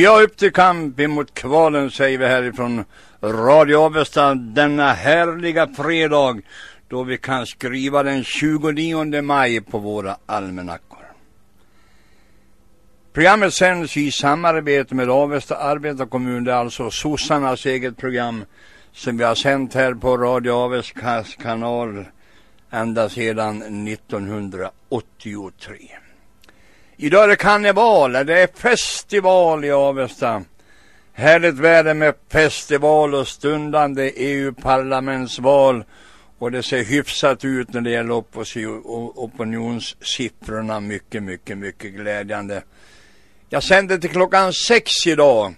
Ja, upp till kamp emot kvalen säger vi härifrån Radio Avesta denna härliga fredag då vi kan skriva den 29 maj på våra almanackor. Programmet sänds i samarbete med Avesta arbetarkommun. Det är alltså sossarnas eget program som vi har sänt här på Radio Avestas kanal ända sedan 1983. Idag är det karneval, det är festival i Avesta. Härligt väder med festival och stundande EU-parlamentsval. Och det ser hyfsat ut när det gäller opinionssiffrorna. Mycket, mycket, mycket glädjande. Jag sänder till klockan sex idag.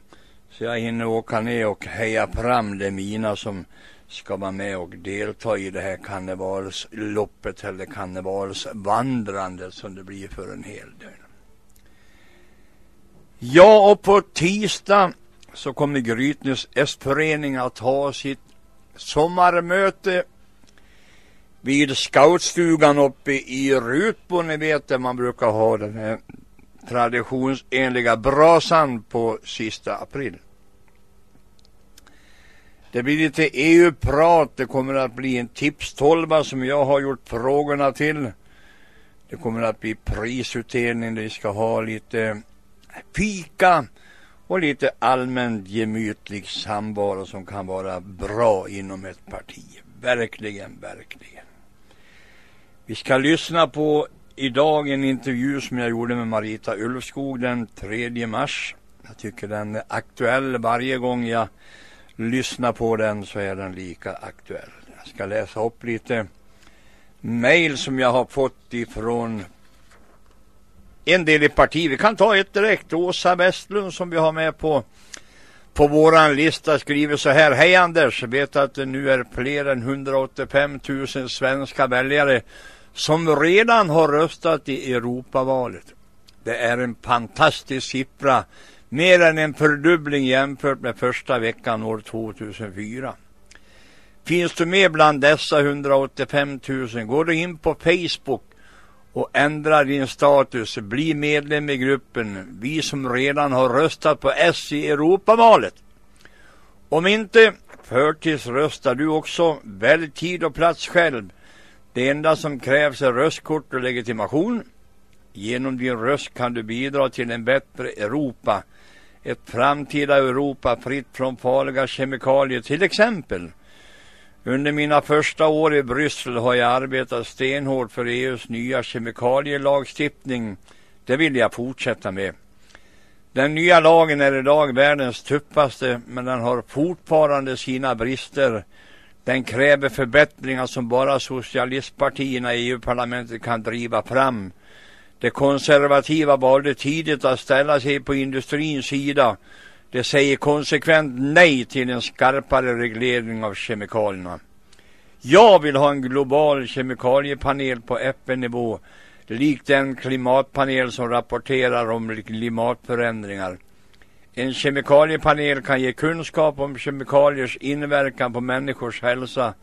Så jag hinner åka ner och heja fram det mina som ska vara med och delta i det här karnevalsloppet eller karnevalsvandrandet som det blir för en hel del. Ja, och på tisdag så kommer Grytnäs S-förening att ha sitt sommarmöte vid scoutstugan uppe i Rutbo. Ni vet där man brukar ha den här traditionsenliga brasan på sista april. Det blir lite EU-prat. Det kommer att bli en tipstolva som jag har gjort frågorna till. Det kommer att bli prisutdelning. Vi ska ha lite fika och lite allmänt gemytlig samvaro som kan vara bra inom ett parti. Verkligen, verkligen. Vi ska lyssna på idag en intervju som jag gjorde med Marita Ulfskog den 3 mars. Jag tycker den är aktuell varje gång jag lyssnar på den så är den lika aktuell. Jag ska läsa upp lite mejl som jag har fått ifrån en del i parti. Vi kan ta ett direkt. Åsa Westlund som vi har med på på våran lista skriver så här. Hej Anders, vet att det nu är fler än 185 000 svenska väljare som redan har röstat i Europavalet. Det är en fantastisk siffra. Mer än en fördubbling jämfört med första veckan år 2004. Finns du med bland dessa 185 000? Går du in på Facebook och ändra din status. Bli medlem i gruppen. Vi som redan har röstat på S i Europavalet. Om inte, förtidsröstar du också. Välj tid och plats själv. Det enda som krävs är röstkort och legitimation. Genom din röst kan du bidra till en bättre Europa. Ett framtida Europa fritt från farliga kemikalier till exempel. Under mina första år i Bryssel har jag arbetat stenhårt för EUs nya kemikalielagstiftning. Det vill jag fortsätta med. Den nya lagen är idag världens tuffaste men den har fortfarande sina brister. Den kräver förbättringar som bara socialistpartierna i EU-parlamentet kan driva fram. De konservativa valde tidigt att ställa sig på industrins sida. De säger konsekvent nej till en skarpare reglering av kemikalierna. Jag vill ha en global kemikaliepanel på FN-nivå, likt den klimatpanel som rapporterar om klimatförändringar. En kemikaliepanel kan ge kunskap om kemikaliers inverkan på människors hälsa.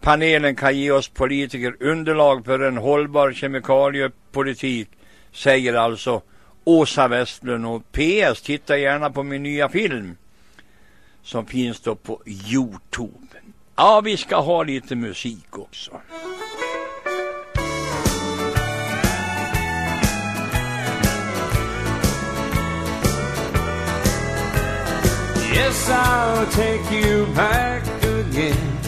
Panelen kan ge oss politiker underlag för en hållbar kemikaliepolitik, säger alltså Åsa Westlund och PS. Titta gärna på min nya film som finns då på Youtube. Ja, vi ska ha lite musik också. Yes, I'll take you back again.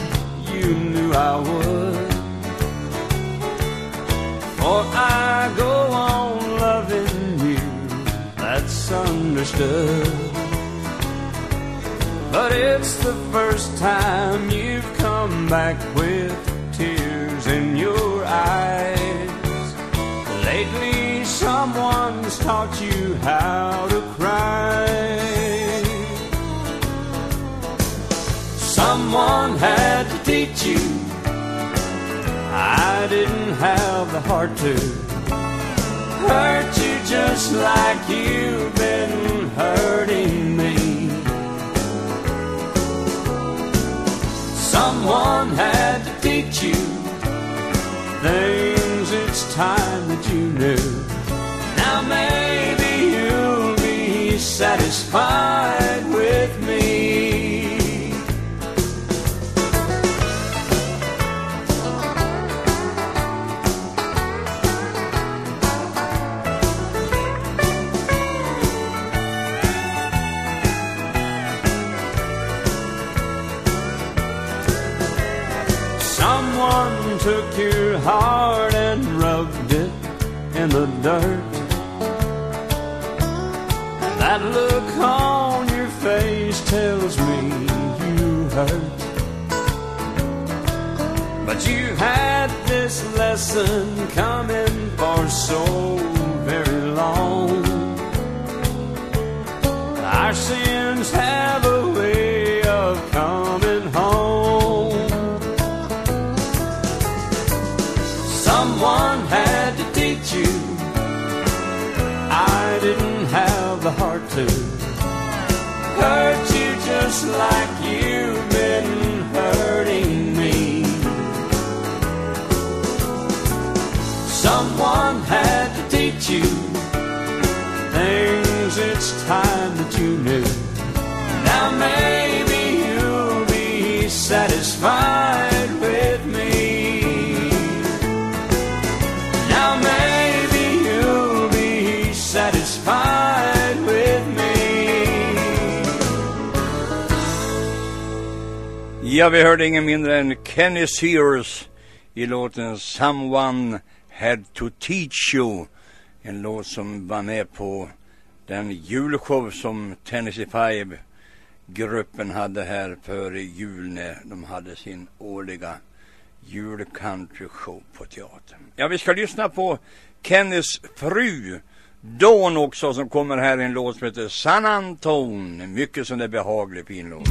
You knew I would. For I go understood. But it's the first time you've come back with tears in your eyes. Lately, someone's taught you how to cry. Someone had to teach you. I didn't have the heart to hurt you just like you've been hurting me. Someone had to teach you things it's time that you knew. Now maybe you'll be satisfied with me. Took your heart and rubbed it in the dirt. That look on your face tells me you hurt. But you had this lesson coming for so very long. Our sins have a way to hurt you just like you've been hurting me. Someone had to teach you things it's time that you knew. Now maybe Ja, vi hörde ingen mindre än Kenny Sears i låten Someone Had To Teach You. En låt som var med på den julshow som Tennessee Five gruppen hade här före jul när de hade sin årliga julcountryshow på teatern. Ja, vi ska lyssna på Kennys fru Dawn också som kommer här i en låt som heter San Anton. Mycket sån där behaglig fin låt.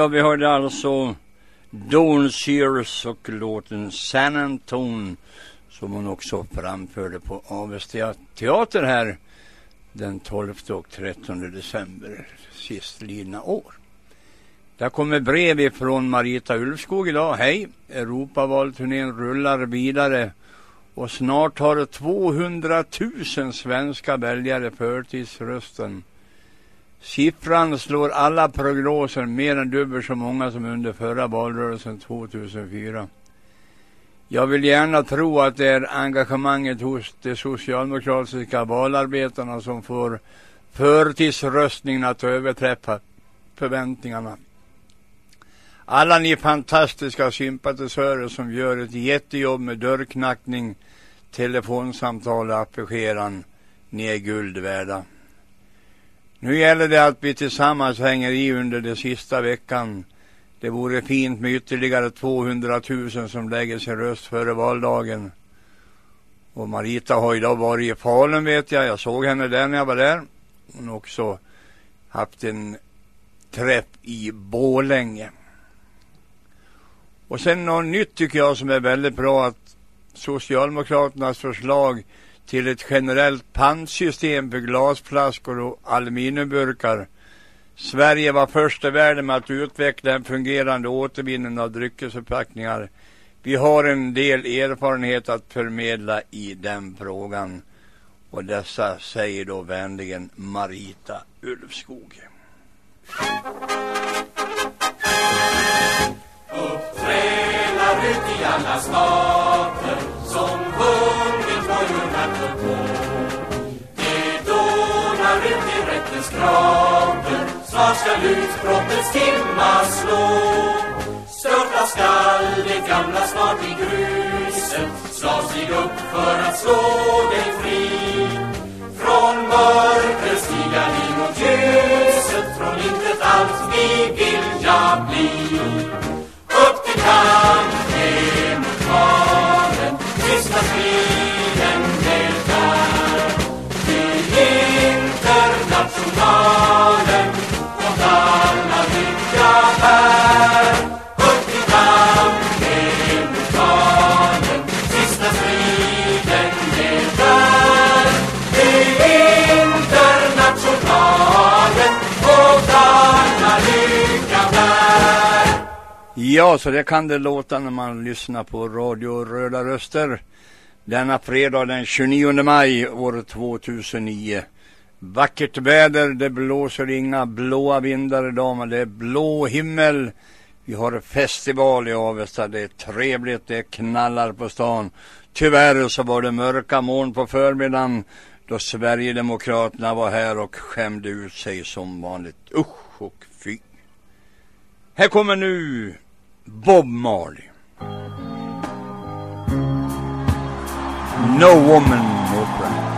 Ja, vi hörde alltså Dawn Sears och låten San Anton som hon också framförde på Avesta teater här den 12 och 13 december sistlidna år. Där kommer brev ifrån Marita Ulfskog idag. Hej! Europavalturnén rullar vidare och snart har 200 000 svenska väljare förtidsrösten. Siffran slår alla prognoser mer än dubbelt så många som under förra valrörelsen 2004. Jag vill gärna tro att det är engagemanget hos de socialdemokratiska valarbetarna som får förtidsröstningen att överträffa förväntningarna. Alla ni fantastiska sympatisörer som gör ett jättejobb med dörrknackning, telefonsamtal och affischen. Ni är guld värda. Nu gäller det att vi tillsammans hänger i under den sista veckan. Det vore fint med ytterligare 200 000 som lägger sin röst före valdagen. Och Marita har idag varit i Falun vet jag. Jag såg henne där när jag var där. Hon har också haft en träff i Bålänge. Och sen något nytt tycker jag som är väldigt bra att Socialdemokraternas förslag till ett generellt pantsystem för glasflaskor och aluminiumburkar. Sverige var först i världen med att utveckla en fungerande återvinning av dryckesförpackningar. Vi har en del erfarenhet att förmedla i den frågan. Och dessa säger då vänligen Marita Ulfskog. Upptränar ut i alla stater som sjunger fronten snart skall utbrottets timma slå. Störta skall det gamla snart i gruset, slav sig upp för att slå dig fri. Från mörker stiga vi mot ljuset, från intet allt vi vilja bli. Upp till kamp emot valen, Ja, så det kan det låta när man lyssnar på Radio Röda Röster. Denna fredag den 29 maj år 2009. Vackert väder, det blåser inga blåa vindar idag men det är blå himmel. Vi har festival i Avesta, det är trevligt, det knallar på stan. Tyvärr så var det mörka moln på förmiddagen då Sverigedemokraterna var här och skämde ut sig som vanligt. Usch och fy. Här kommer nu Bob Marley. No Woman no Opera.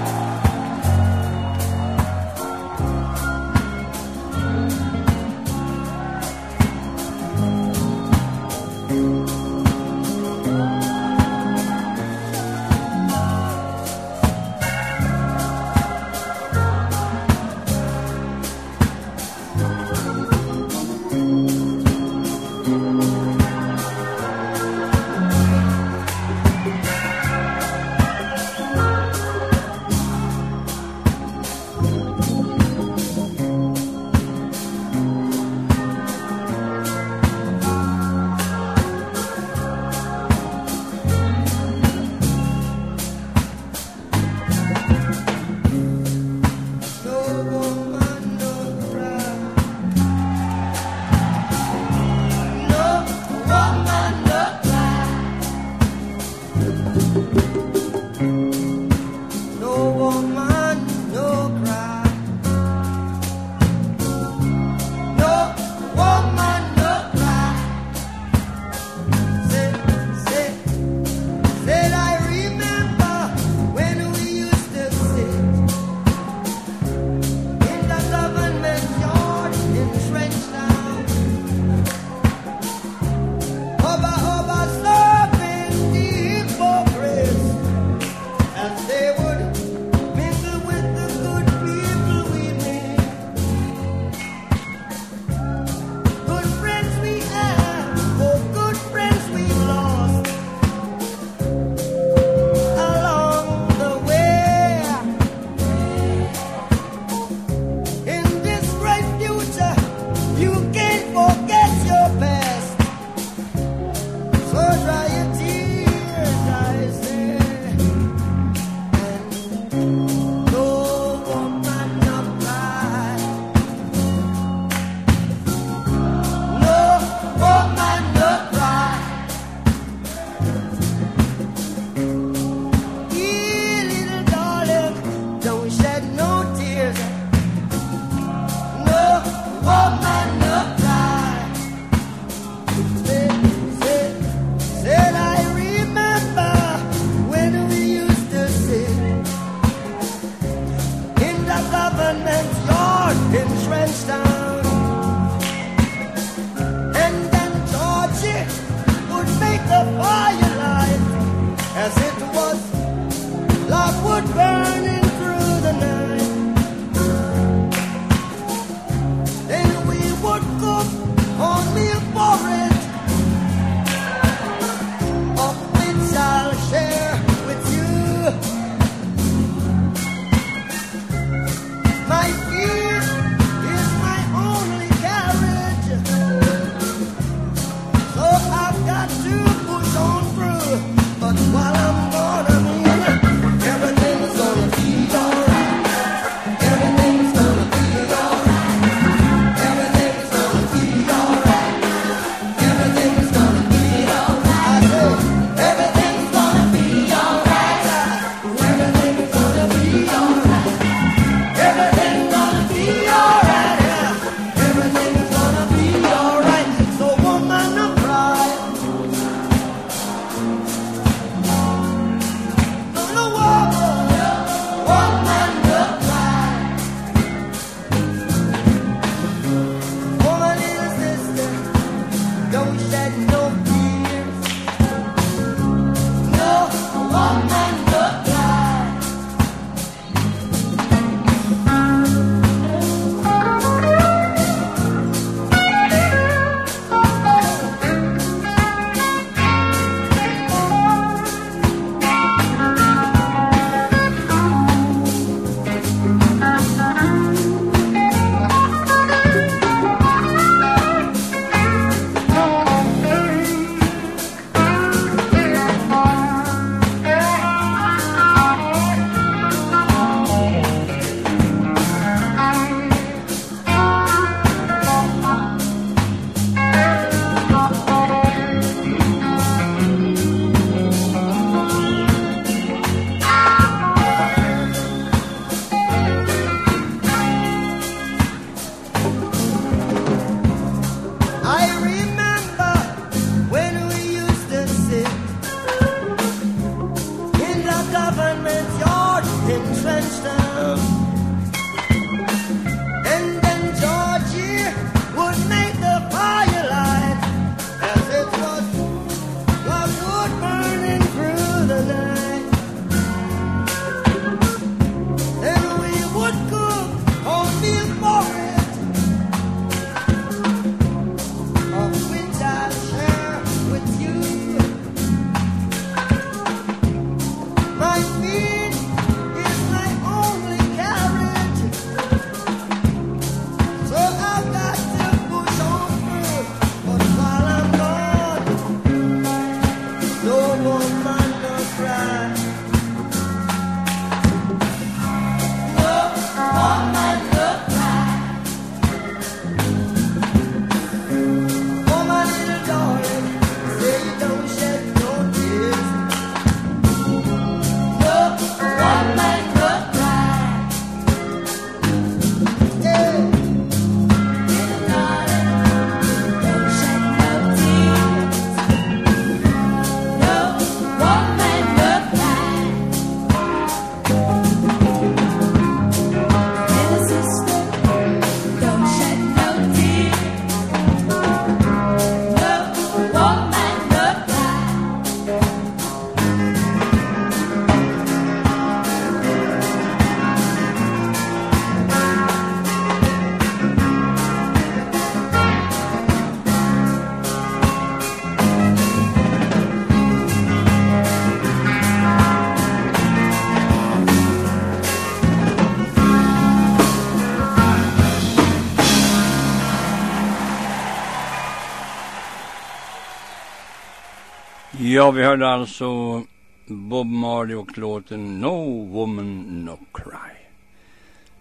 Ja, vi hörde alltså Bob Marley och låten No Woman No Cry.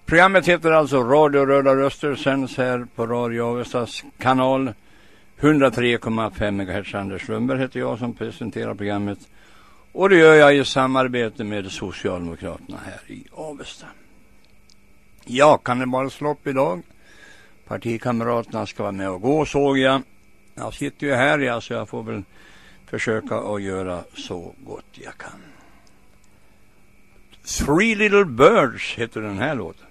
Programmet heter alltså Radio Röda Röster, sänds här på Radio Avestas kanal 103,5 MHz. Anders Lundberg heter jag som presenterar programmet. Och det gör jag i samarbete med Socialdemokraterna här i Avesta. Ja, kan det bara slå upp idag? Partikamraterna ska vara med och gå såg jag. Jag sitter ju här, ja, så jag får väl försöka att göra så gott jag kan. Three Little Birds heter den här låten.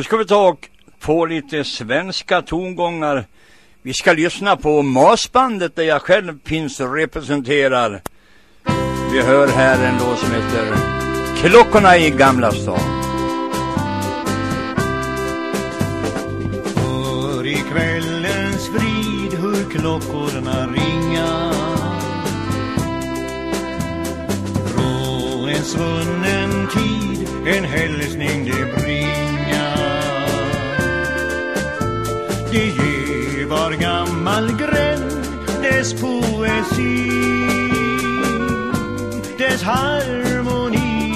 Nu ska vi ta och få lite svenska tongångar. Vi ska lyssna på Masbandet där jag själv finns representerar. Vi hör här en låt som heter Klockorna i Gamla stan. Det ger var gammal gränd dess poesi dess harmoni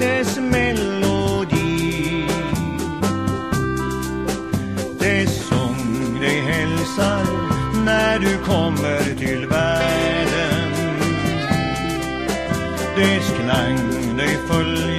dess melodi dess sång dig hälsar när du kommer till världen. Dess klang dig följer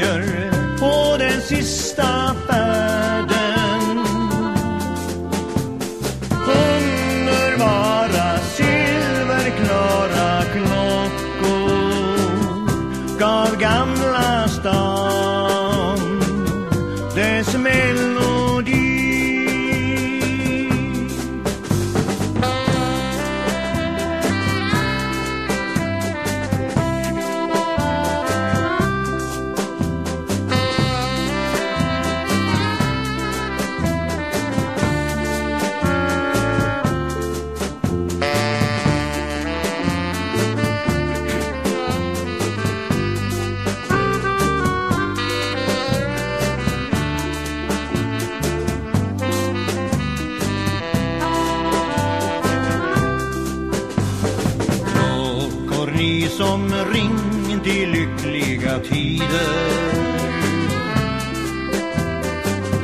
tider.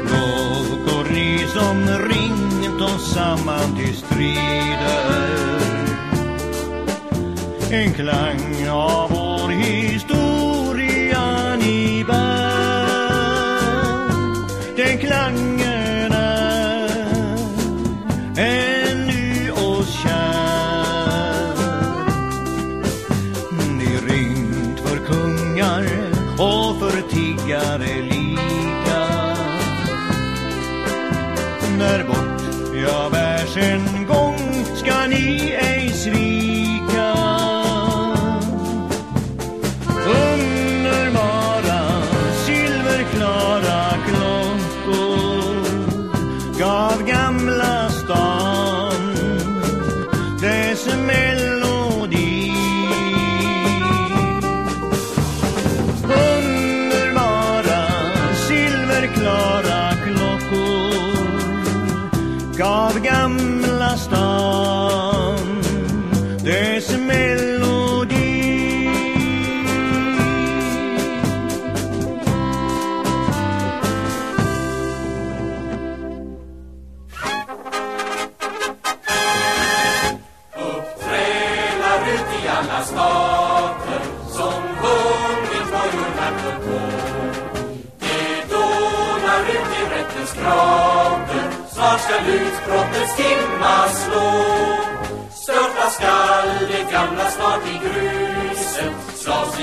Klockor ni som ringt oss samman till strider. En klang av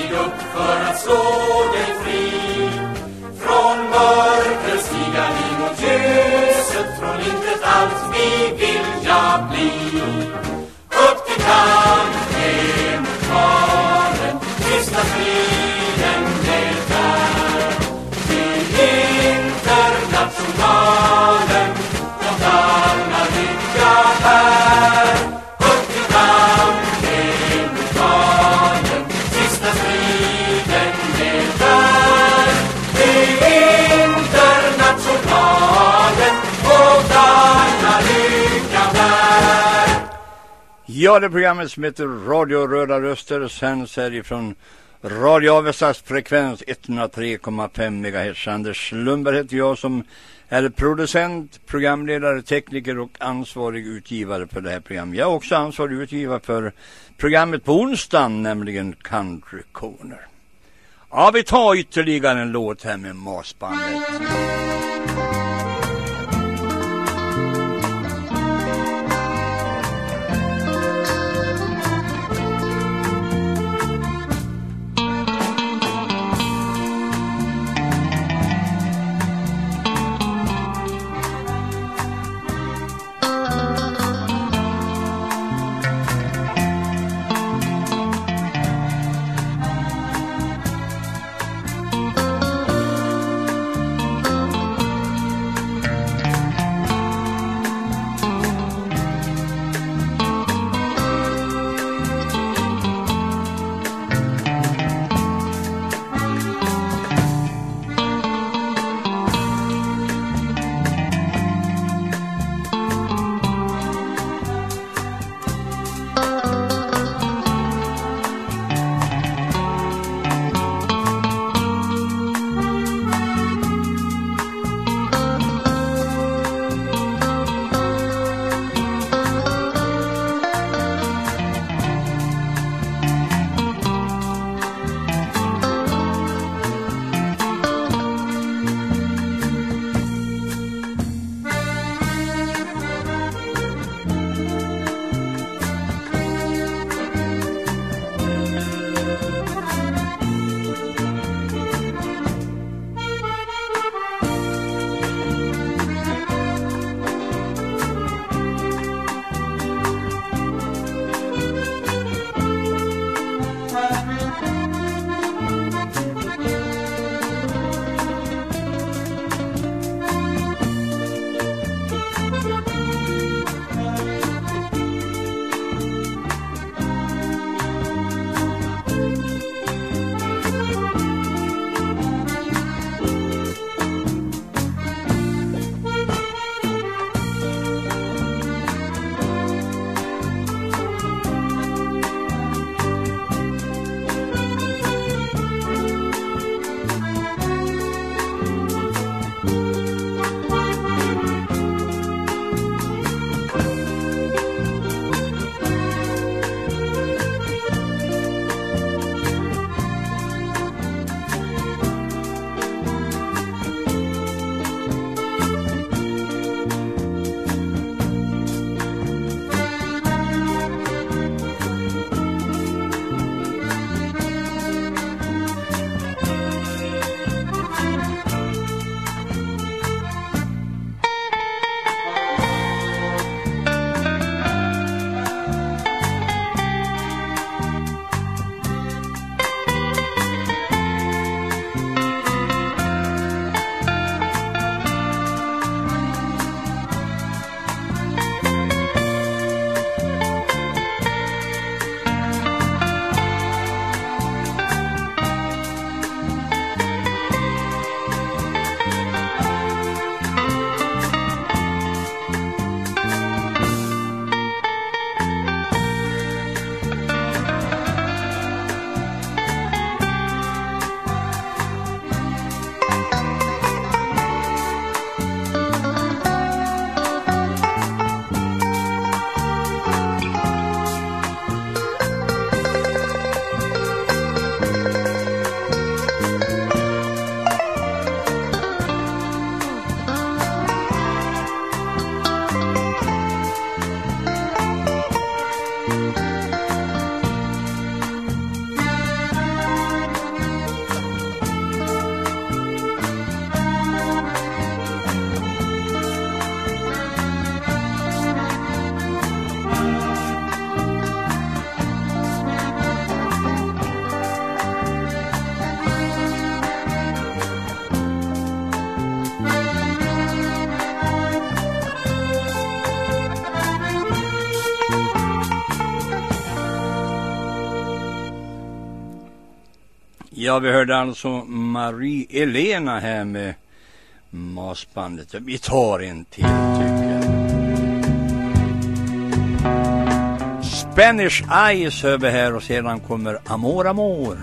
Slav upp för att slå dig fri. Ja, det programmet som heter Radio Röda Röster sänds härifrån Radio Avestas frekvens 103,5 MHz. Anders Lundberg heter jag som är producent, programledare, tekniker och ansvarig utgivare för det här programmet. Jag är också ansvarig utgivare för programmet på onsdagen, nämligen Country Corner. Ja, vi tar ytterligare en låt här med Masbandet. Ja, vi hörde alltså Marie-Elena här med Masbandet. Vi tar en till tycker jag. Spanish Eyes hör vi här och sedan kommer Amor Amor.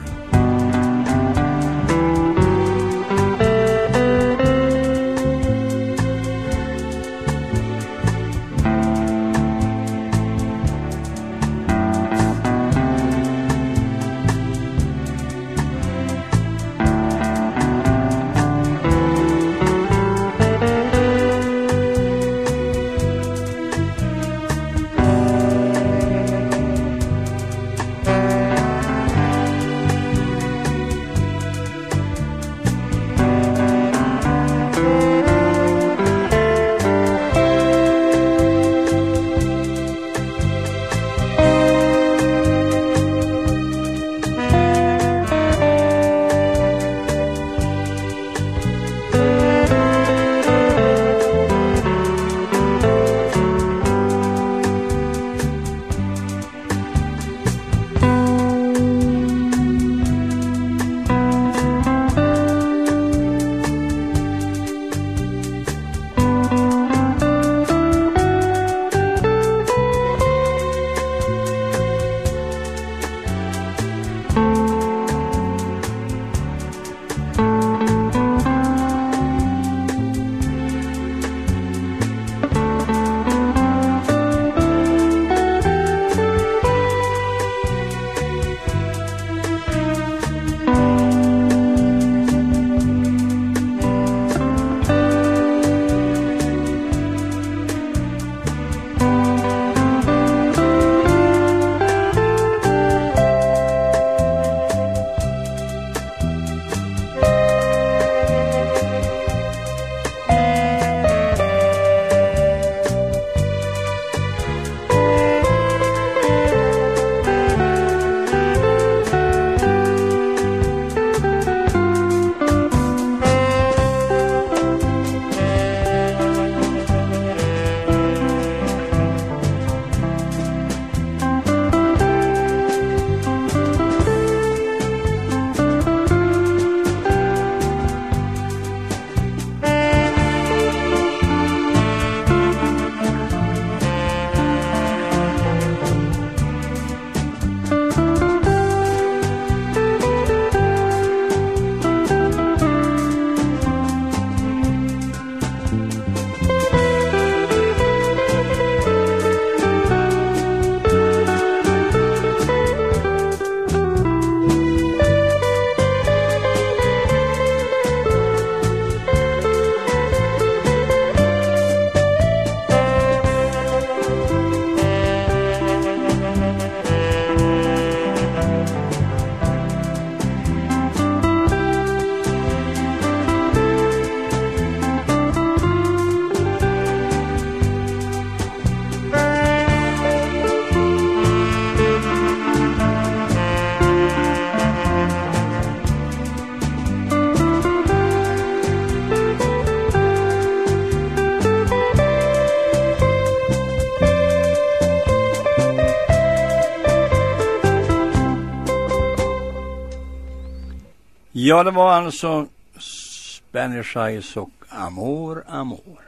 Ja, det var alltså Spanish Eyes och Amor Amor.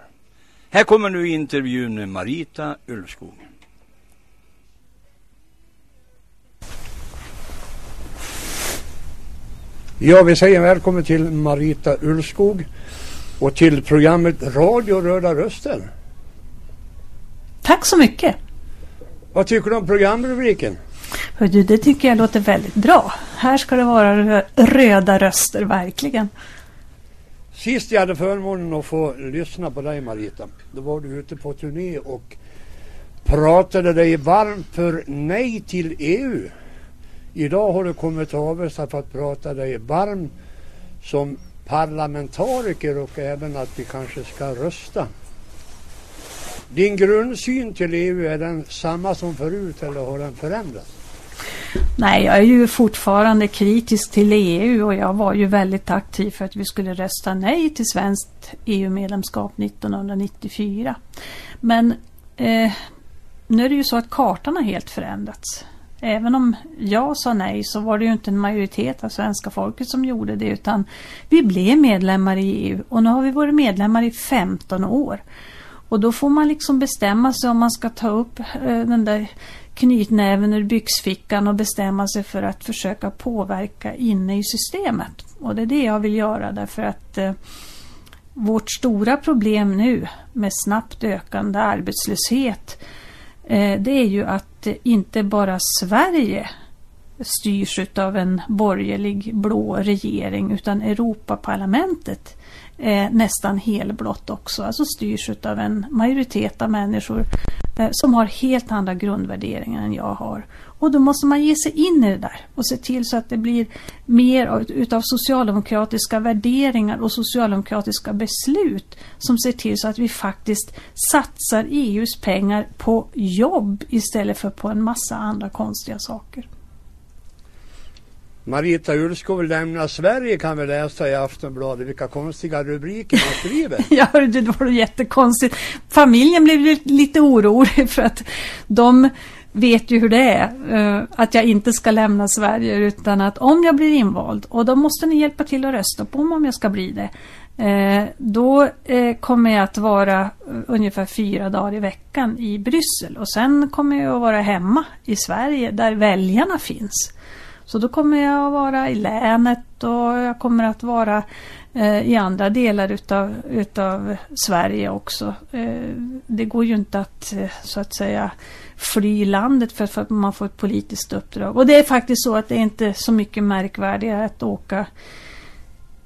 Här kommer nu intervjun med Marita Ulfskog. Ja, vi säger välkommen till Marita Ulfskog och till programmet Radio Röda Röster. Tack så mycket. Vad tycker du om programrubriken? Hör du, det tycker jag låter väldigt bra. Här ska det vara röda röster, verkligen. Sist jag hade förmånen att få lyssna på dig Marita, då var du ute på turné och pratade dig varmt för nej till EU. Idag har du kommit till Avesta för att prata dig varm som parlamentariker och även att vi kanske ska rösta. Din grundsyn till EU, är den samma som förut eller har den förändrats? Nej, jag är ju fortfarande kritisk till EU och jag var ju väldigt aktiv för att vi skulle rösta nej till svenskt EU-medlemskap 1994. Men eh, nu är det ju så att kartan har helt förändrats. Även om jag sa nej så var det ju inte en majoritet av svenska folket som gjorde det utan vi blev medlemmar i EU och nu har vi varit medlemmar i 15 år. Och då får man liksom bestämma sig om man ska ta upp eh, den där knytnäven ur byxfickan och bestämma sig för att försöka påverka inne i systemet. Och det är det jag vill göra därför att eh, vårt stora problem nu med snabbt ökande arbetslöshet eh, det är ju att inte bara Sverige styrs av en borgerlig blå regering utan Europaparlamentet är nästan helblått också. Alltså styrs av en majoritet av människor eh, som har helt andra grundvärderingar än jag har. Och då måste man ge sig in i det där och se till så att det blir mer utav socialdemokratiska värderingar och socialdemokratiska beslut som ser till så att vi faktiskt satsar EUs pengar på jobb istället för på en massa andra konstiga saker. Marita Ulskog lämnar Sverige kan vi läsa i Aftonbladet. Vilka konstiga rubriker man skriver. ja, det var jättekonstigt. Familjen blev lite orolig för att de vet ju hur det är. Eh, att jag inte ska lämna Sverige utan att om jag blir invald och då måste ni hjälpa till att rösta på mig om jag ska bli det. Eh, då eh, kommer jag att vara ungefär fyra dagar i veckan i Bryssel och sen kommer jag att vara hemma i Sverige där väljarna finns. Så då kommer jag att vara i länet och jag kommer att vara eh, i andra delar utav, utav Sverige också. Eh, det går ju inte att eh, så att säga fly landet för, för, att man får ett politiskt uppdrag. Och det är faktiskt så att det är inte så mycket märkvärdigare att åka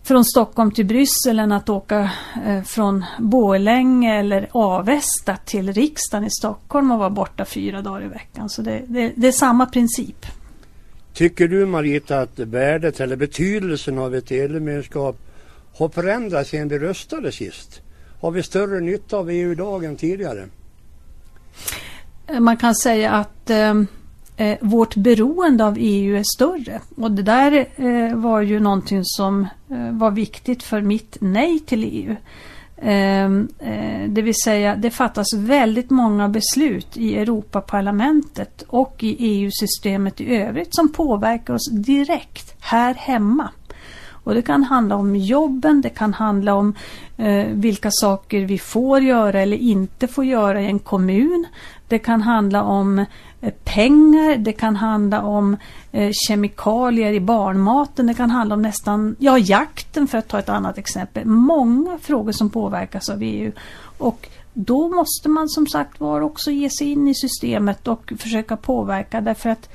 från Stockholm till Bryssel än att åka eh, från Borlänge eller Avesta till riksdagen i Stockholm och vara borta fyra dagar i veckan. Så det, det, det är samma princip. Tycker du Marita att värdet eller betydelsen av ett EU-medlemskap har förändrats sedan vi röstade sist? Har vi större nytta av EU idag än tidigare? Man kan säga att eh, eh vårt beroende av EU är större. Och det där eh, var ju någonting som eh, var viktigt för mitt nej till EU. Ehm, eh, det vill säga det fattas väldigt många beslut i Europaparlamentet och i EU-systemet i övrigt som påverkar oss direkt här hemma. Och det kan handla om jobben, det kan handla om eh, vilka saker vi får göra eller inte får göra i en kommun. Det kan handla om Eh, pengar, det kan handla om eh, kemikalier i barnmaten, det kan handla om nästan, ja jakten för att ta ett annat exempel. Många frågor som påverkas av EU. Och då måste man som sagt var också ge sig in i systemet och försöka påverka därför att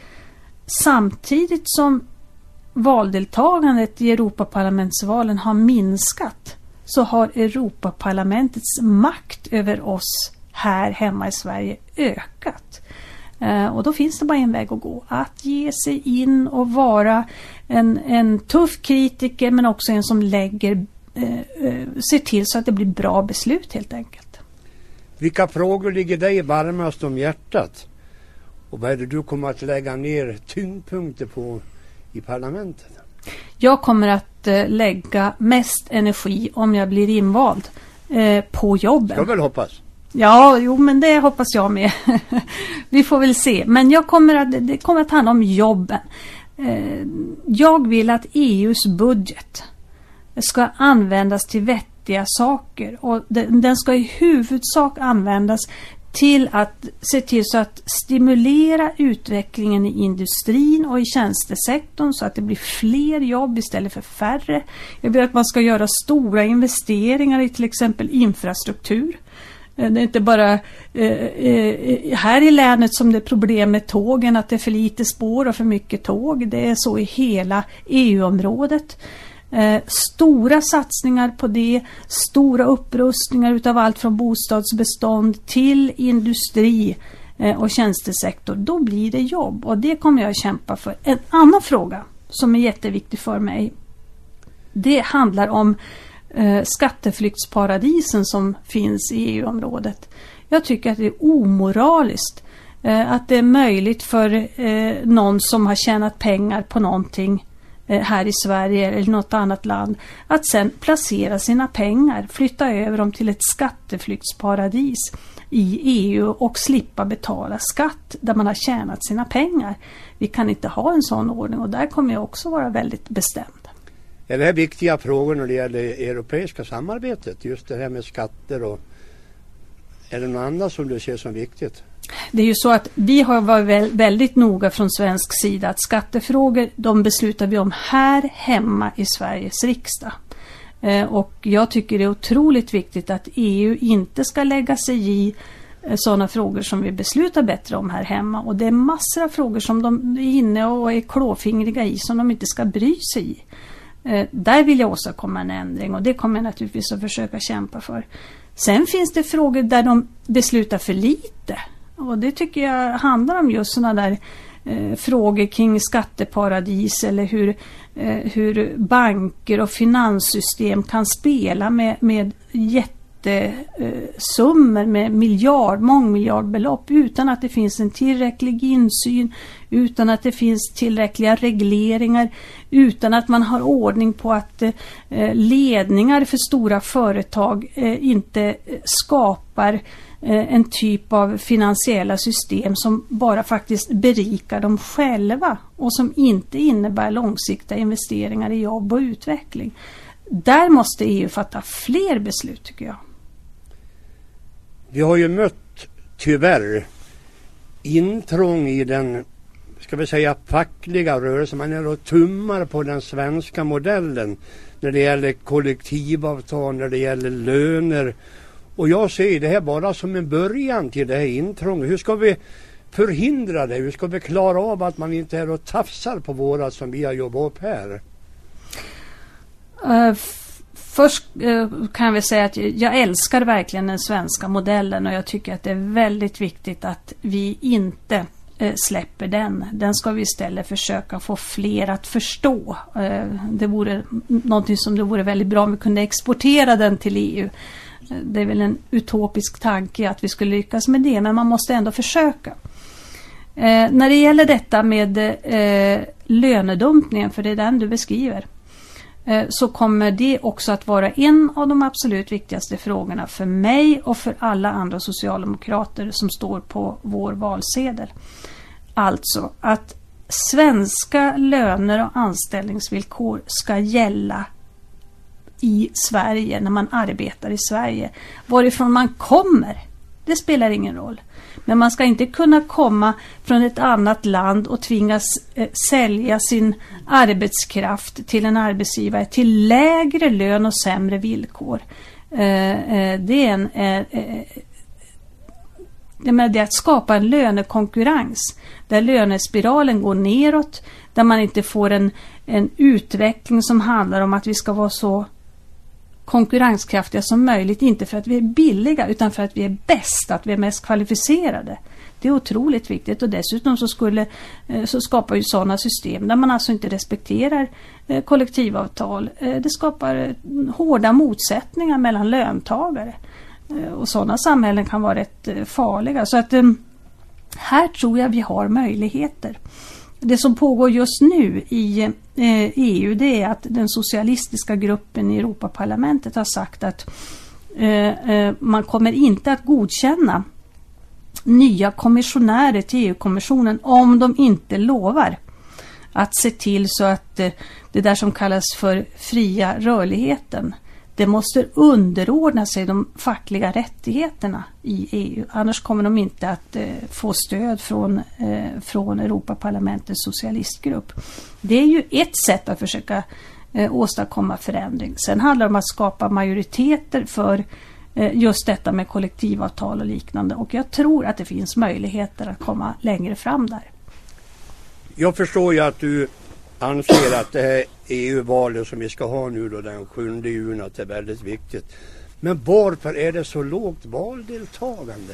samtidigt som valdeltagandet i Europaparlamentsvalen har minskat så har Europaparlamentets makt över oss här hemma i Sverige ökat. Eh, och då finns det bara en väg att gå. Att ge sig in och vara en, en tuff kritiker men också en som lägger, eh, eh, ser till så att det blir bra beslut helt enkelt. Vilka frågor ligger dig varmast om hjärtat? Och vad är det du kommer att lägga ner tyngdpunkter på i parlamentet? Jag kommer att eh, lägga mest energi om jag blir invald eh, på jobben. Ska väl hoppas. Ja, jo men det hoppas jag med. Vi får väl se. Men jag kommer att, det kommer att handla om jobben. Eh, jag vill att EUs budget ska användas till vettiga saker. Och den ska i huvudsak användas till att se till så att stimulera utvecklingen i industrin och i tjänstesektorn så att det blir fler jobb istället för färre. Jag vill att man ska göra stora investeringar i till exempel infrastruktur. Eh, det är inte bara eh, eh, här i länet som det är problem med tågen, att det är för lite spår och för mycket tåg. Det är så i hela EU-området. Eh, stora satsningar på det, stora upprustningar utav allt från bostadsbestånd till industri eh, och tjänstesektor. Då blir det jobb och det kommer jag att kämpa för. En annan fråga som är jätteviktig för mig. Det handlar om eh, Eh, skatteflyktsparadisen som finns i EU-området. Jag tycker att det är omoraliskt eh, att det är möjligt för eh, någon som har tjänat pengar på någonting här i Sverige eller något annat land att sen placera sina pengar, flytta över dem till ett skatteflyktsparadis. i EU och slippa betala skatt där man har tjänat sina pengar. Vi kan inte ha en sån ordning och där kommer jag också vara väldigt bestämd. Är det här viktiga frågor när det gäller det europeiska samarbetet? Just det här med skatter och är det något annat som du ser som viktigt? Det är ju så att vi har varit väldigt noga från svensk sida att skattefrågor de beslutar vi om här hemma i Sveriges riksdag. Eh, och jag tycker det är otroligt viktigt att EU inte ska lägga sig i eh, sådana frågor som vi beslutar bättre om här hemma. Och det är massor av frågor som de är inne och är klåfingriga i som de inte ska bry sig i. Eh, där vill jag åstadkomma en ändring och det kommer jag naturligtvis att försöka kämpa för. Sen finns det frågor där de beslutar för lite. Och det tycker jag handlar om just sådana där eh, frågor kring skatteparadis eller hur, eh, hur banker och finanssystem kan spela med, med jätte jättesummor med miljard, mångmiljardbelopp utan att det finns en tillräcklig insyn, utan att det finns tillräckliga regleringar, utan att man har ordning på att eh, ledningar för stora företag eh, inte skapar eh, en typ av finansiella system som bara faktiskt berikar dem själva och som inte innebär långsiktiga investeringar i jobb och utveckling. Där måste EU fatta fler beslut tycker jag. Vi har ju mött, tyvärr, intrång i den, ska vi säga fackliga rörelsen. Man är och tummar på den svenska modellen när det gäller kollektivavtal, när det gäller löner. Och jag ser det här bara som en början till det här intrånget. Hur ska vi förhindra det? Hur ska vi klara av att man inte är och tafsar på våra som vi har jobbat upp här? Uh, Först eh, kan vi säga att jag älskar verkligen den svenska modellen och jag tycker att det är väldigt viktigt att vi inte eh, släpper den. Den ska vi istället försöka få fler att förstå. Eh, det vore någonting som det vore väldigt bra om vi kunde exportera den till EU. Det är väl en utopisk tanke att vi skulle lyckas med det, men man måste ändå försöka. när det gäller detta med lönedumpningen, för det är den du beskriver, Eh, så kommer det också att vara en av de absolut viktigaste frågorna för mig och för alla andra socialdemokrater som står på vår valsedel. Alltså att svenska löner och anställningsvillkor ska gälla i Sverige när man arbetar i Sverige. Varifrån man kommer, det spelar ingen roll. Men man ska inte kunna komma från ett annat land och tvingas eh, sälja sin arbetskraft till en arbetsgivare till lägre lön och sämre villkor. Eh, eh, det är en eh, eh, eh det är att skapa en lönekonkurrens där lönespiralen går neråt, där man inte får en, en utveckling som handlar om att vi ska vara så konkurrenskraftiga som möjligt. Inte för att vi är billiga utan för att vi är bäst, att vi är mest kvalificerade. Det är otroligt viktigt och dessutom så, skulle, eh, så skapar ju sådana system där man alltså inte respekterar eh, kollektivavtal. Eh, det skapar hårda motsättningar mellan löntagare. Och sådana samhällen kan vara rätt farliga. Så att här tror jag vi har möjligheter. Det som pågår just nu i eh, EU det är att den socialistiska gruppen i Europaparlamentet har sagt att eh, eh, man kommer inte att godkänna nya kommissionärer till EU-kommissionen om de inte lovar att se till så att det där som kallas för fria rörligheten det måste underordna sig de fackliga rättigheterna i EU. Annars kommer de inte att eh, få stöd från, eh, från Europaparlamentets socialistgrupp. Det är ju ett sätt att försöka eh, åstadkomma förändring. Sen handlar det om att skapa majoriteter för Eh, just detta med kollektivavtal och liknande. Och jag tror att det finns möjligheter att komma längre fram där. Jag förstår ju att du anser att det här EU-valet som vi ska ha nu då den 7 juni att det är väldigt viktigt. Men varför är det så lågt valdeltagande?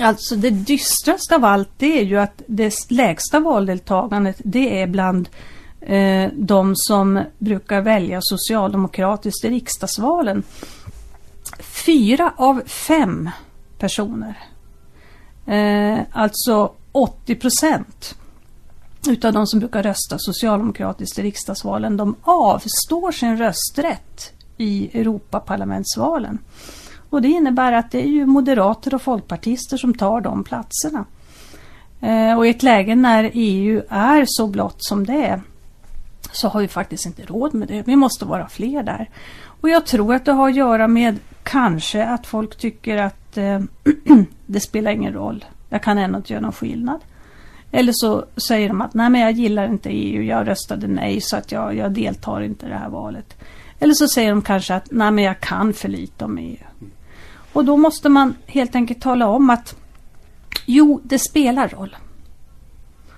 Alltså det dystraste av allt det är ju att det lägsta valdeltagandet det är bland eh, de som brukar välja socialdemokratiskt i riksdagsvalen fyra av fem personer, eh, alltså 80 procent utav de som brukar rösta socialdemokratiskt i riksdagsvalen, de avstår sin rösträtt i Europaparlamentsvalen. Och det innebär att det är ju moderater och folkpartister som tar de platserna. Eh, och i ett läge när EU är så blått som det är så har vi faktiskt inte råd med det. Vi måste vara fler där. Och jag tror att det har att göra med kanske att folk tycker att eh, det spelar ingen roll. Jag kan ändå inte göra någon skillnad. Eller så säger de att nej men jag gillar inte EU, jag röstade nej så att jag, jag deltar inte i det här valet. Eller så säger de kanske att nej men jag kan för lite om EU. Och då måste man helt enkelt tala om att jo, det spelar roll.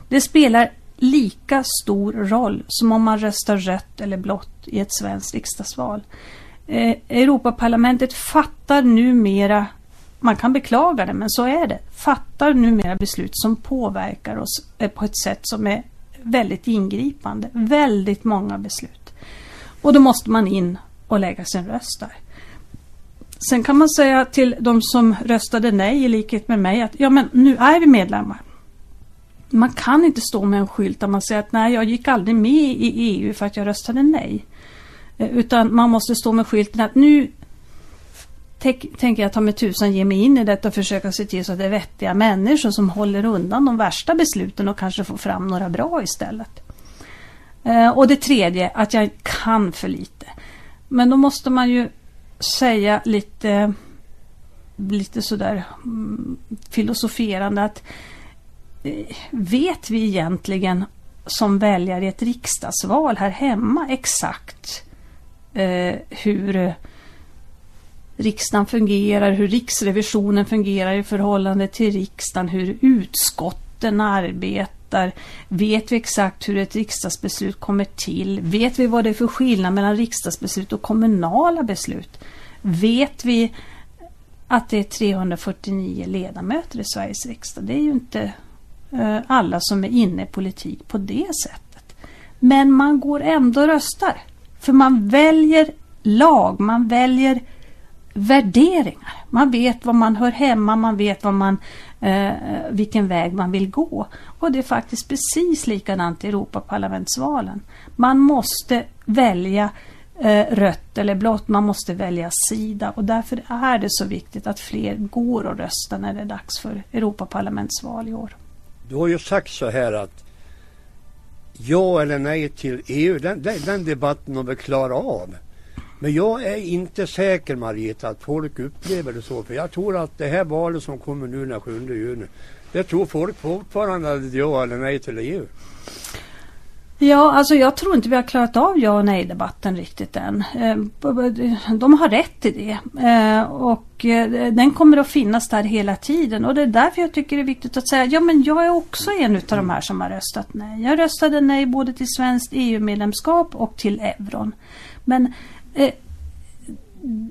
Det spelar lika stor roll som om man röstar rött eller blått i ett svenskt riksdagsval. Eh, Europaparlamentet fattar numera, man kan beklaga det men så är det, fattar numera beslut som påverkar oss eh, på ett sätt som är väldigt ingripande. Väldigt många beslut. Och då måste man in och lägga sin röst där. Sen kan man säga till de som röstade nej i likhet med mig att ja men nu är vi medlemmar. Man kan inte stå med en skylt där man säger att nej jag gick aldrig med i EU för att jag röstade nej. Eh, utan man måste stå med skylten att nu tänker jag ta mig tusan ge mig in i detta och försöka se till så att det är vettiga människor som håller undan de värsta besluten och kanske får fram några bra istället. Eh, och det tredje, att jag kan för lite. Men då måste man ju säga lite, lite sådär mm, filosoferande att eh, vet vi egentligen som väljare i ett riksdagsval här hemma exakt eh, hur riksdagen fungerar, hur riksrevisionen fungerar i förhållande till riksdagen, hur utskotten arbetar. Vet vi exakt hur ett riksdagsbeslut kommer till? Vet vi vad det är för skillnad mellan riksdagsbeslut och kommunala beslut? Vet vi att det är 349 ledamöter i Sveriges riksdag? Det är ju inte eh, alla som är inne i politik på det sättet. Men man går ändå och röstar. För man väljer lag, man väljer värderingar. Man vet var man hör hemma, man vet vad man, eh, vilken väg man vill gå. Och det är faktiskt precis likadant i Europaparlamentsvalen. Man måste välja eh, rött eller blått, man måste välja sida och därför är det så viktigt att fler går och röstar när det är dags för Europaparlamentsval i år. Du har ju sagt så här att ja eller nej till EU, den, den, den debatten har vi klarat av. Men jag är inte säker Marita att folk upplever det så. För jag tror att det här valet som kommer nu den 7 juni. Det tror folk fortfarande att ja eller nej till EU. Ja, alltså jag tror inte vi har klarat av ja och nej-debatten riktigt än. Eh, de har rätt i det. Eh, och eh, den kommer att finnas där hela tiden. Och det är därför jag tycker det är viktigt att säga, ja men jag är också en av de här som har röstat nej. Jag röstade nej både till svenskt EU-medlemskap och till euron. Men Eh,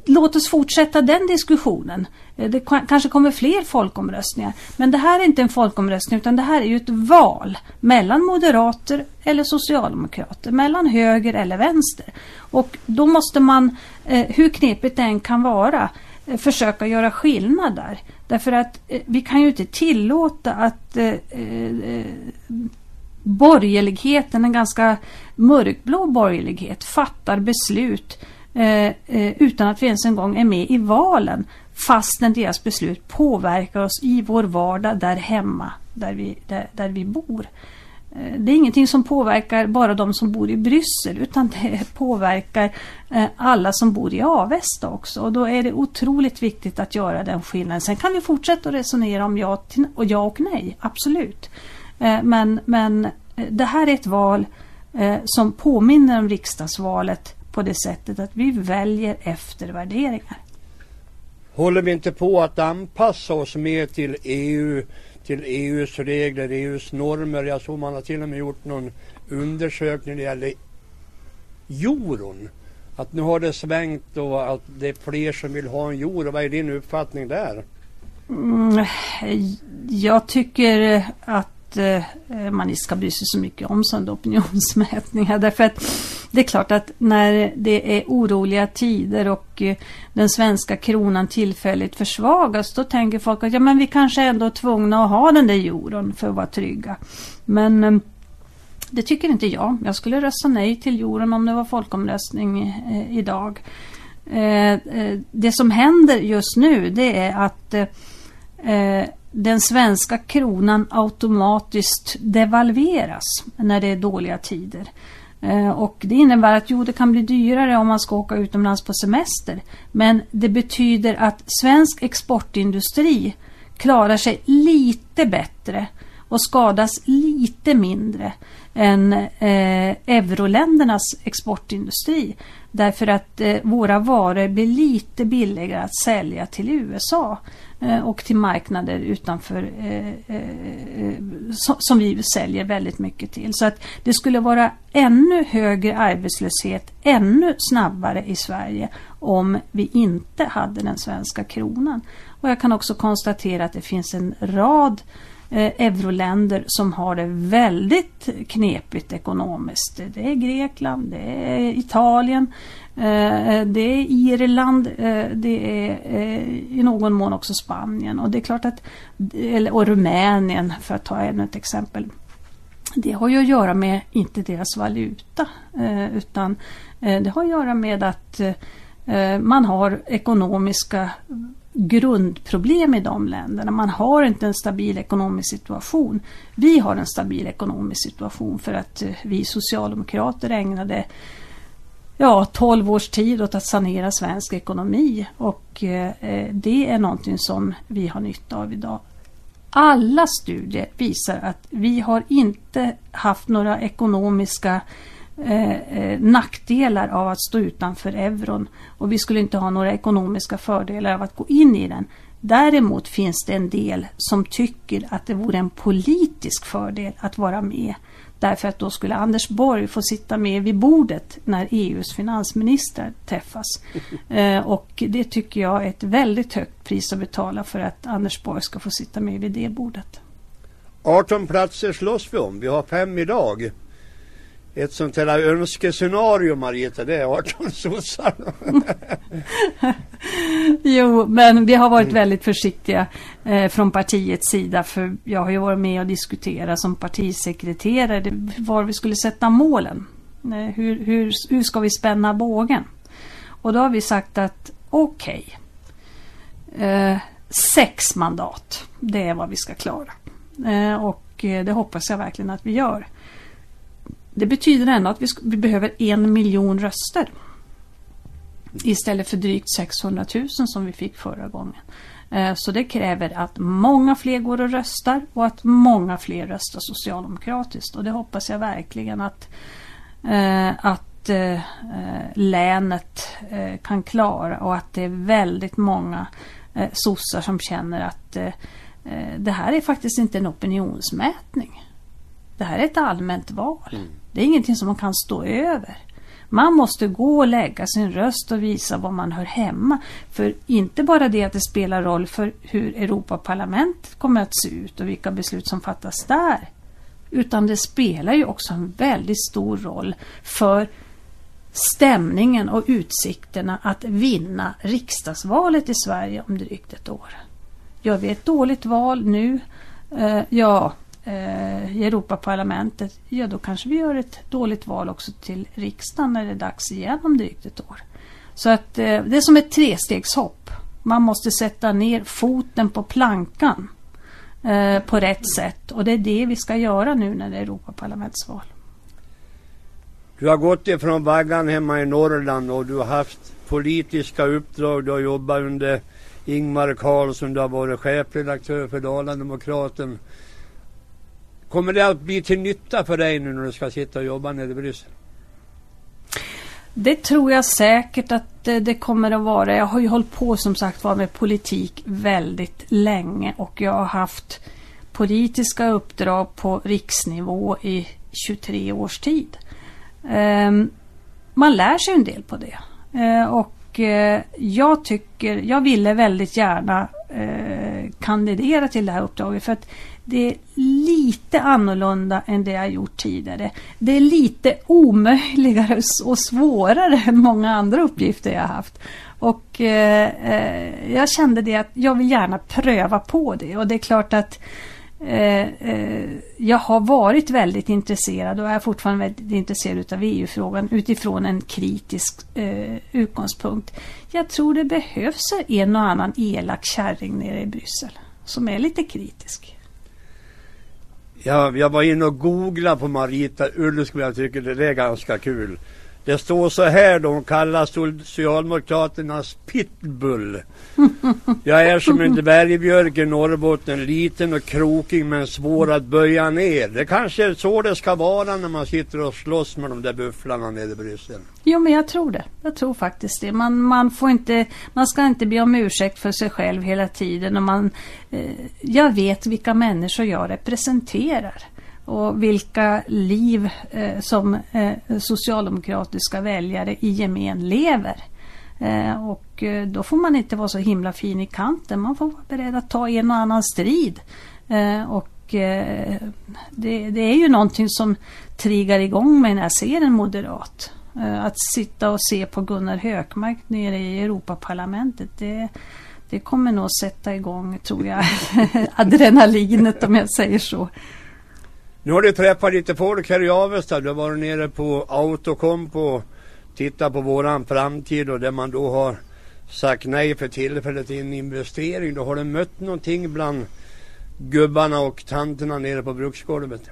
låt oss fortsätta den diskussionen. Eh, det kanske kommer fler folkomröstningar. Men det här är inte en folkomröstning utan det här är ju ett val mellan moderater eller socialdemokrater, mellan höger eller vänster. Och då måste man, eh, hur knepigt det än kan vara, försöka göra skillnad där. Därför att vi kan ju inte tillåta att borgerligheten, en ganska mörkblå borgerlighet, fattar beslut eh, eh, utan att vi ens en gång är med i valen fastän deras beslut påverkar oss i vår vardag där hemma där vi, där, där vi bor. Eh, det är ingenting som påverkar bara de som bor i Bryssel utan det påverkar eh, alla som bor i Avesta också. Och då är det otroligt viktigt att göra den skillnaden. Sen kan vi fortsätta att resonera om ja, till, och ja och nej, absolut. Men, men det här är ett val som påminner om riksdagsvalet på det sättet att vi väljer efter värderingar. Håller vi inte på att anpassa oss mer till EU, till EUs regler, EUs normer? Jag såg man har till och med gjort någon undersökning när det gäller euron. Att nu har det svängt och att det är fler som vill ha en euro. Vad är din uppfattning där? Mm, jag tycker att eh, man inte ska bry sig så mycket om sådana opinionsmätningar. Därför att det är klart att när det är oroliga tider och eh, den svenska kronan tillfälligt försvagas då tänker folk att ja, men vi kanske ändå är tvungna att ha den där euron för att vara trygga. Men eh, det tycker inte jag. Jag skulle rösta nej till euron om det var folkomröstning eh, idag. Eh, eh det som händer just nu det är att eh, eh, den svenska kronan automatiskt devalveras när det är dåliga tider. Eh, och det innebär att jo, det kan bli dyrare om man ska åka utomlands på semester. Men det betyder att svensk exportindustri klarar sig lite bättre och skadas lite mindre än eh, euroländernas exportindustri. Därför att eh, våra varor blir lite billigare att sälja till USA eh, och till marknader utanför eh, eh, som, som vi säljer väldigt mycket till. Så att det skulle vara ännu högre arbetslöshet ännu snabbare i Sverige om vi inte hade den svenska kronan. Och jag kan också konstatera att det finns en rad eh, Eh, euroländer som har det väldigt knepigt ekonomiskt. Det är Grekland, det är Italien, eh, det är Irland, eh, det är eh, i någon mån också Spanien och det är klart att, och Rumänien för att ta ännu ett exempel. Det har ju att göra med, inte deras valuta, eh, utan eh, det har att göra med att eh, man har ekonomiska grundproblem i de länderna. Man har inte en stabil ekonomisk situation. Vi har en stabil ekonomisk situation för att eh, vi socialdemokrater ägnade ja, 12 års tid åt att sanera svensk ekonomi och eh, eh, det är någonting som vi har nytta av idag. Alla studier visar att vi har inte haft några ekonomiska Eh, eh, nackdelar av att stå utanför euron och vi skulle inte ha några ekonomiska fördelar av att gå in i den. Däremot finns det en del som tycker att det vore en politisk fördel att vara med. Därför att då skulle Anders Borg få sitta med vid bordet när EUs finansministrar träffas. Eh, och det tycker jag är ett väldigt högt pris att betala för att Anders Borg ska få sitta med vid det bordet. 18 platser slåss vi om. Vi har fem idag ett sånt här önskescenario Marita, det är 18 sossar. jo, men vi har varit väldigt försiktiga eh, från partiets sida för jag har ju varit med och diskuterat som partisekreterare var vi skulle sätta målen. Eh, hur, hur, hur ska vi spänna bågen? Och då har vi sagt att okej, okay, eh, sex mandat, det är vad vi ska klara. Eh, och eh, det hoppas jag verkligen att vi gör. Det betyder ändå att vi, vi behöver en miljon röster. Istället för drygt 600 000 som vi fick förra gången. Eh, så det kräver att många fler går och röstar och att många fler röstar socialdemokratiskt. Och det hoppas jag verkligen att, eh, att eh, länet kan klara och att det är väldigt många sossar som känner att det här är faktiskt inte en opinionsmätning. Det här är ett allmänt val. Mm. Det är ingenting som man kan stå över. Man måste gå och lägga sin röst och visa var man hör hemma. För inte bara det att det spelar roll för hur Europaparlamentet kommer att se ut och vilka beslut som fattas där. Utan det spelar ju också en väldigt stor roll för stämningen och utsikterna att vinna riksdagsvalet i Sverige om drygt ett år. Gör vi ett dåligt val nu, eh, ja Eh, i Europaparlamentet, ja då kanske vi gör ett dåligt val också till riksdagen när det är dags igen om drygt ett år. Så att eh, det är som ett trestegshopp. Man måste sätta ner foten på plankan eh, på rätt sätt och det är det vi ska göra nu när det är Europaparlamentsval. Du har gått ifrån vaggan hemma i Norrland och du har haft politiska uppdrag. Du har jobbat under Ingmar Carlsson, du har varit chefredaktör för Dala-Demokraten. Kommer det att bli till nytta för dig nu när du ska sitta och jobba nere i Bryssel? Det tror jag säkert att eh, det kommer att vara. Jag har ju hållit på som sagt var med politik väldigt länge och jag har haft politiska uppdrag på riksnivå i 23 års tid. Ehm, man lär sig en del på det. Eh, och eh, jag tycker, jag ville väldigt gärna eh, kandidera till det här uppdraget för att det är lite annorlunda än det jag gjort tidigare. Det är lite omöjligare och svårare än många andra uppgifter jag haft. Och eh, eh, jag kände det att jag vill gärna pröva på det och det är klart att eh, eh, jag har varit väldigt intresserad och är fortfarande väldigt intresserad av EU-frågan utifrån en kritisk eh, utgångspunkt. Jag tror det behövs en och annan elak kärring nere i Bryssel som är lite kritisk. Jag, jag var inne och googlade på Marita Ulvskog. Jag tycker det är ganska kul. Det står så här, de kallar Socialdemokraternas pitbull. Jag är som en dvärgbjörk i Norrbotten, liten och krokig men svår att böja ner. Det kanske är så det ska vara när man sitter och slåss med de där bufflarna nere i Bryssel. Jo men jag tror det. Jag tror faktiskt det. Man, man, får inte, man ska inte be om ursäkt för sig själv hela tiden. Och man, eh, jag vet vilka människor jag representerar och vilka liv eh, som eh, socialdemokratiska väljare i gemen lever. Eh, och eh, då får man inte vara så himla fin i kanten. Man får vara beredd att ta en och annan strid. Eh, och eh, det, det, är ju någonting som triggar igång mig när jag ser en moderat. Eh, att sitta och se på Gunnar Hökmark nere i Europaparlamentet. Det, det kommer nog sätta igång, tror jag, adrenalinet om jag säger så. Nu har du träffat lite folk här i Avesta. Du har varit nere på Autocomp och tittat på våran framtid och där man då har sagt nej för tillfället till en investering. Då har du mött någonting bland gubbarna och tanterna nere på bruksgolvet?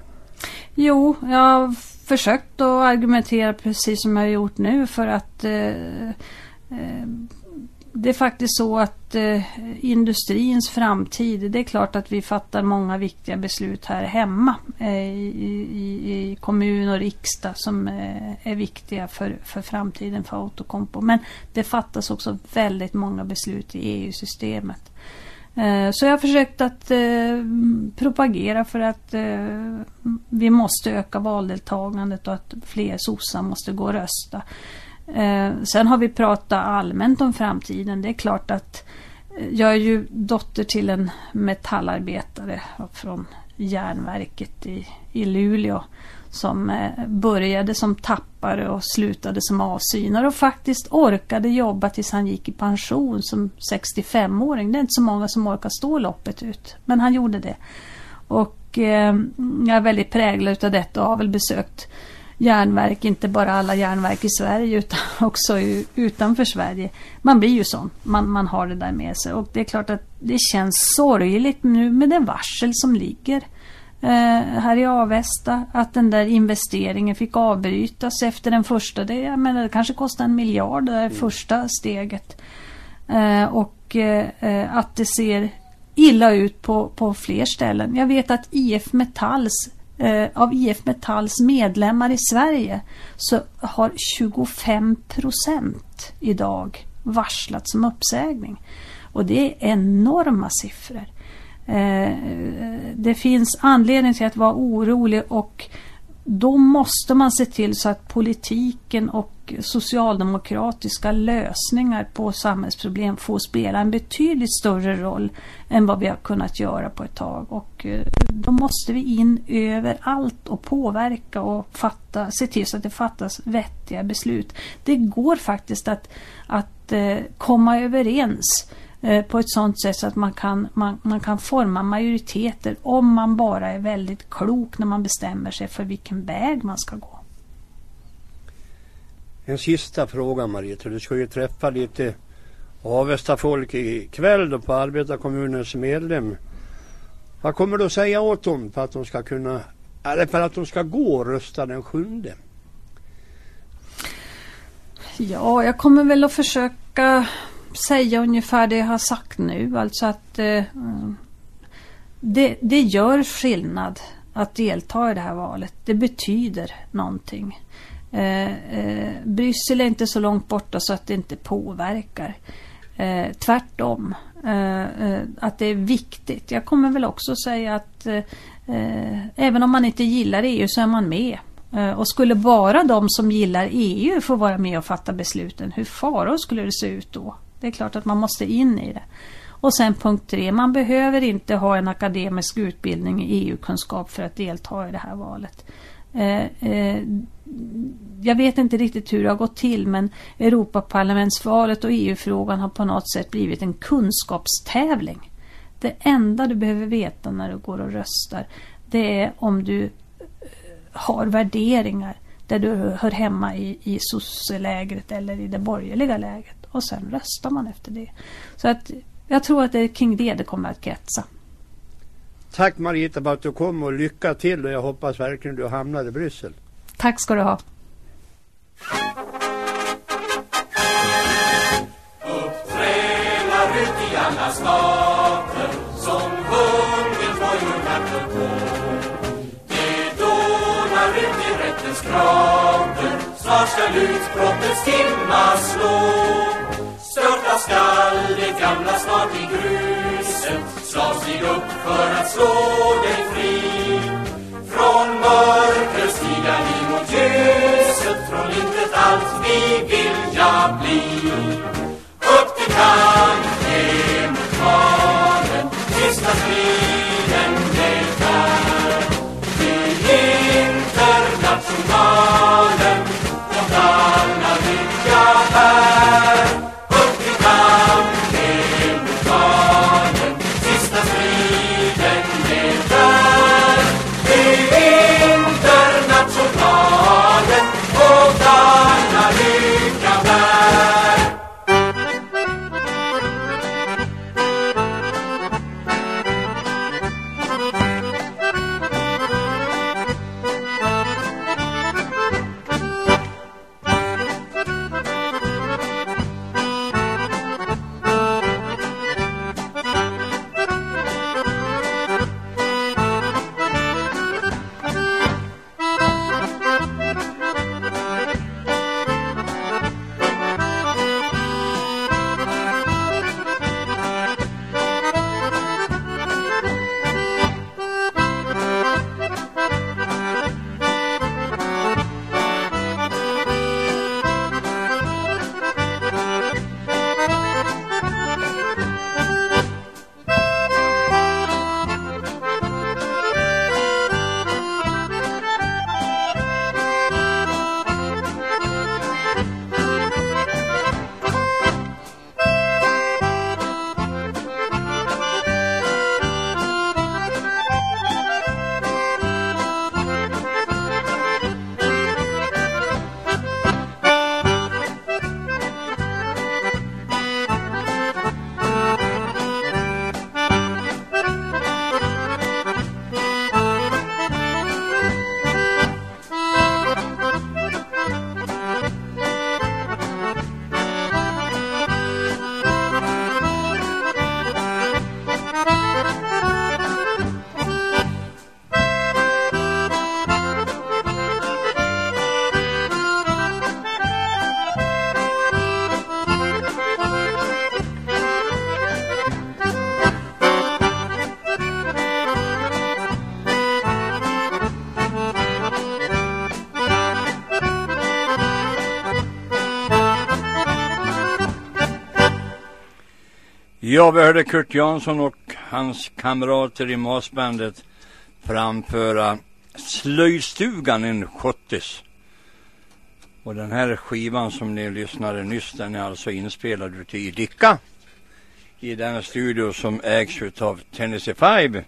Jo, jag har försökt att argumentera precis som jag har gjort nu för att eh, eh, det är faktiskt så att eh, industrins framtid, det är klart att vi fattar många viktiga beslut här hemma eh, i, i, i, kommun och riksdag som eh, är viktiga för, för framtiden för Outokumpu. Men det fattas också väldigt många beslut i EU-systemet. Eh, så jag har försökt att eh, propagera för att eh, vi måste öka valdeltagandet och att fler sossar måste gå och rösta. Eh, sen har vi pratat allmänt om framtiden. Det är klart att eh, jag är ju dotter till en metallarbetare från järnverket i, i Luleå. Som eh, började som tappare och slutade som avsynare och faktiskt orkade jobba tills han gick i pension som 65-åring. Det är inte så många som orkar stå loppet ut. Men han gjorde det. Och eh, jag är väldigt präglad av detta och har väl besökt järnverk, inte bara alla järnverk i Sverige utan också utanför Sverige. Man blir ju sån, man, man har det där med sig och det är klart att det känns sorgligt nu med det varsel som ligger eh, här i Avesta. Att den där investeringen fick avbrytas efter den första. Det, jag menar, det kanske kostade en miljard det där mm. första steget. Eh, och eh, att det ser illa ut på, på fler ställen. Jag vet att IF Metalls Eh, av IF Metalls medlemmar i Sverige så har 25 procent idag varslats om uppsägning. Och det är enorma siffror. Eh, eh, det finns anledning till att vara orolig och då måste man se till så att politiken och socialdemokratiska lösningar på samhällsproblem får spela en betydligt större roll än vad vi har kunnat göra på ett tag. Och eh, då måste vi in överallt och påverka och fatta, se till så att det fattas vettiga beslut. Det går faktiskt att, att eh, komma överens Eh, på ett sådant sätt så att man kan, man, man kan forma majoriteter om man bara är väldigt klok när man bestämmer sig för vilken väg man ska gå. En sista fråga Marita. Du ska ju träffa lite Avesta folk ikväll då på arbetarkommunens medlem. Vad kommer du säga åt dem för att de ska kunna, eller för att de ska gå och rösta den sjunde? Ja, jag kommer väl att försöka säga ungefär det jag har sagt nu. Alltså att eh, det, det gör skillnad att delta i det här valet. Det betyder någonting. Eh, eh, Bryssel är inte så långt borta så att det inte påverkar. Eh, tvärtom. Eh, eh att det är viktigt. Jag kommer väl också säga att eh, eh även om man inte gillar EU så är man med. Eh, och skulle bara de som gillar EU få vara med och fatta besluten, hur faror skulle det se ut då? Det är klart att man måste in i det. Och sen punkt tre, man behöver inte ha en akademisk utbildning i EU-kunskap för att delta i det här valet. Eh, eh, jag vet inte riktigt hur det har gått till men Europaparlamentsvalet och EU-frågan har på något sätt blivit en kunskapstävling. det enda du behöver veta när du går och röstar det är om du eh, har värderingar där du hör hemma i, i sosselägret eller i det borgerliga lägret. Och sen röstar man efter det. Så att jag tror att det är kring det det kommer att kretsa. Tack Marita för att du kom och lycka till och jag hoppas verkligen du hamnar i Bryssel. Tack ska du ha. Upptränar ut i alla stater som vunnit vår jordnation på. Det dånar ut i rättens krater, snart skall utbrottets timma slå. Störta skall det gamla snart i gruset, slav stig upp för att slå dig fri. Från mörker stiga vi mot ljuset, från intet allt vi vilja bli. Upp till kamp Ja, vi hörde Kurt Jansson och hans kamrater i Masbandet framföra Slöjstugan, en schottis. Och den här skivan som ni lyssnade nyss, den är alltså inspelad ute i Dicka. I den studio som ägs utav Tennessee Five.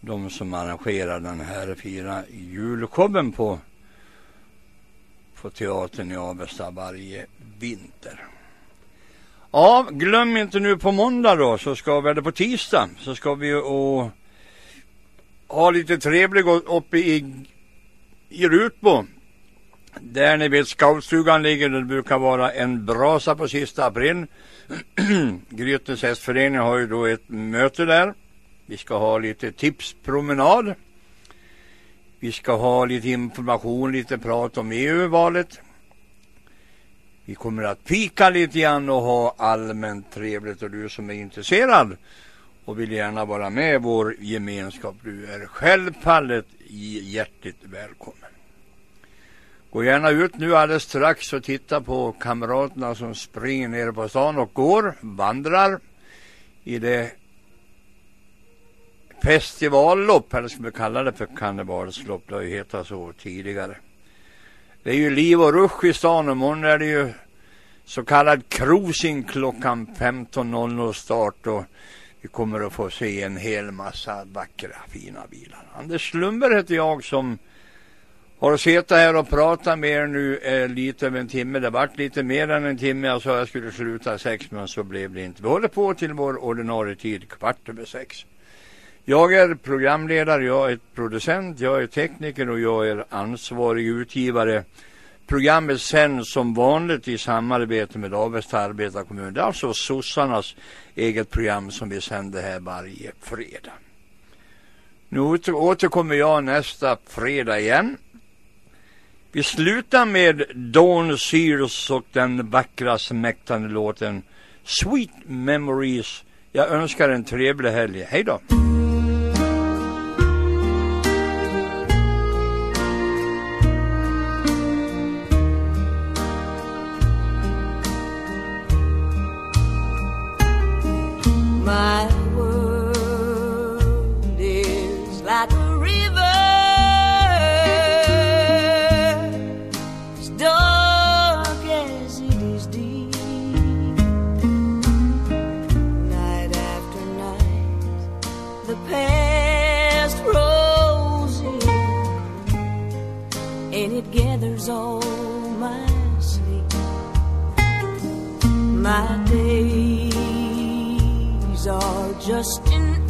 De som arrangerar den här fina julshowen på, på teatern i Avesta varje vinter. Ja, glöm inte nu på måndag då så ska vi, eller på tisdag, så ska vi och ha lite trevligt uppe i, i Rutbo. Där ni vet scoutstugan ligger, det brukar vara en brasa på sista april. Grytens hästförening har ju då ett möte där. Vi ska ha lite tipspromenad. Vi ska ha lite information, lite prat om EU-valet. Vi kommer att fika lite grann och ha allmänt trevligt och du som är intresserad och vill gärna vara med i vår gemenskap, du är självfallet hjärtligt välkommen. Gå gärna ut nu alldeles strax och titta på kamraterna som springer ner på stan och går, vandrar i det festivallopp, eller ska vi kalla det för karnevalslopp, det har ju hetat så tidigare. Det är ju liv och rusch i stan och imorgon är det ju så kallad cruising klockan 15.00 start och vi kommer att få se en hel massa vackra fina bilar. Anders Lundberg heter jag som har suttit här och pratat med er nu eh, lite över en timme. Det vart lite mer än en timme. Jag sa att jag skulle sluta sex men så blev det inte. Vi håller på till vår ordinarie tid kvart över sex. Jag är programledare, jag är producent, jag är tekniker och jag är ansvarig utgivare. Programmet sänds som vanligt i samarbete med Avesta arbetarkommun. Det är alltså sossarnas eget program som vi sänder här varje fredag. Nu återkommer jag nästa fredag igen. Vi slutar med Dawn Sears och den vackra smäktande låten Sweet Memories. Jag önskar en trevlig helg. Hej då! My world is like a river, as dark as it is deep. Night after night, the past rolls in, and it gathers all my sleep. My days are just an